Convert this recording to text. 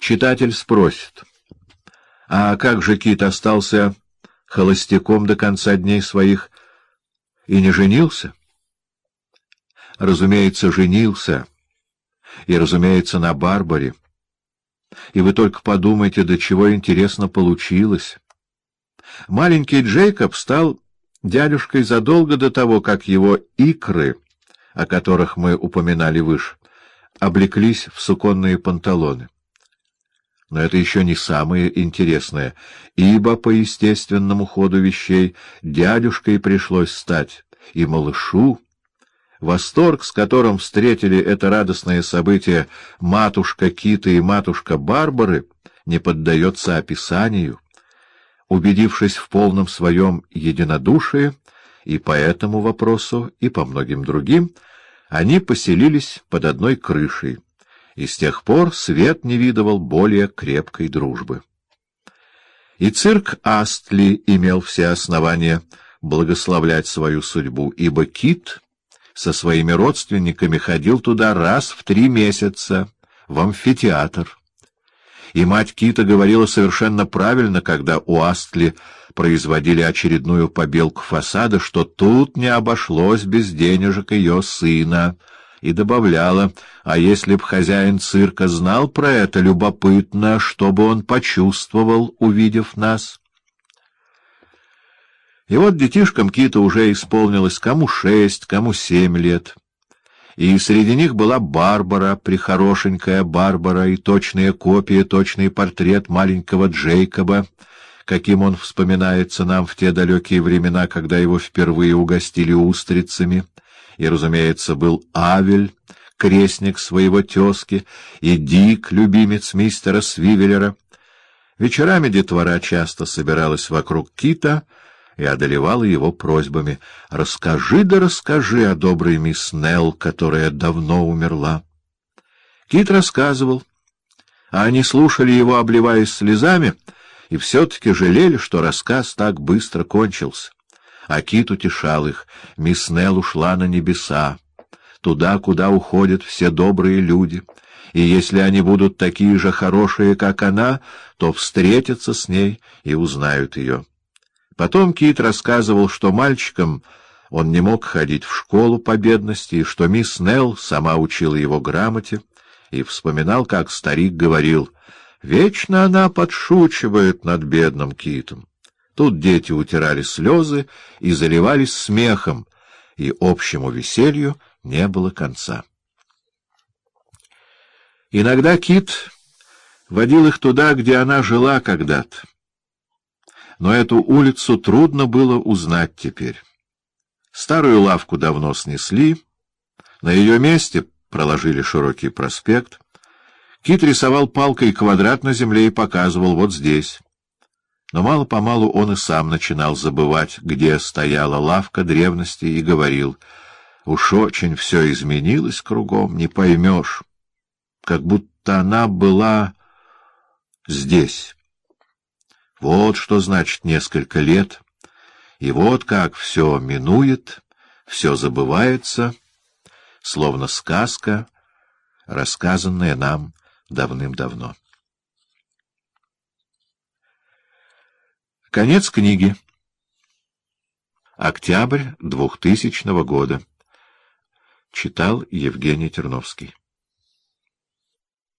Читатель спросит, а как же Кит остался холостяком до конца дней своих и не женился? Разумеется, женился, и, разумеется, на Барбаре. И вы только подумайте, до чего интересно получилось. Маленький Джейкоб стал дядюшкой задолго до того, как его икры, о которых мы упоминали выше, облеклись в суконные панталоны. Но это еще не самое интересное, ибо по естественному ходу вещей дядюшкой пришлось стать и малышу. Восторг, с которым встретили это радостное событие матушка Кита и матушка Барбары, не поддается описанию. Убедившись в полном своем единодушии и по этому вопросу, и по многим другим, они поселились под одной крышей и с тех пор свет не видывал более крепкой дружбы. И цирк Астли имел все основания благословлять свою судьбу, ибо Кит со своими родственниками ходил туда раз в три месяца, в амфитеатр. И мать Кита говорила совершенно правильно, когда у Астли производили очередную побелку фасада, что тут не обошлось без денежек ее сына — и добавляла, а если б хозяин цирка знал про это, любопытно, чтобы он почувствовал, увидев нас. И вот детишкам Кита уже исполнилось кому шесть, кому семь лет. И среди них была Барбара, прихорошенькая Барбара, и точная копия, точный портрет маленького Джейкоба, каким он вспоминается нам в те далекие времена, когда его впервые угостили устрицами — и, разумеется, был Авель, крестник своего тезки, и Дик, любимец мистера Свивеллера. Вечерами детвора часто собиралась вокруг Кита и одолевала его просьбами «Расскажи да расскажи о доброй мисс Нелл, которая давно умерла». Кит рассказывал, а они слушали его, обливаясь слезами, и все-таки жалели, что рассказ так быстро кончился. А Кит утешал их. Мисс Нелл ушла на небеса, туда, куда уходят все добрые люди. И если они будут такие же хорошие, как она, то встретятся с ней и узнают ее. Потом Кит рассказывал, что мальчиком он не мог ходить в школу по бедности, и что мисс Нелл сама учила его грамоте, и вспоминал, как старик говорил, «Вечно она подшучивает над бедным Китом». Тут дети утирали слезы и заливались смехом, и общему веселью не было конца. Иногда Кит водил их туда, где она жила когда-то. Но эту улицу трудно было узнать теперь. Старую лавку давно снесли, на ее месте проложили широкий проспект. Кит рисовал палкой квадрат на земле и показывал вот здесь. Но мало-помалу он и сам начинал забывать, где стояла лавка древности, и говорил, «Уж очень все изменилось кругом, не поймешь, как будто она была здесь. Вот что значит несколько лет, и вот как все минует, все забывается, словно сказка, рассказанная нам давным-давно». Конец книги. Октябрь двухтысячного года. Читал Евгений Терновский.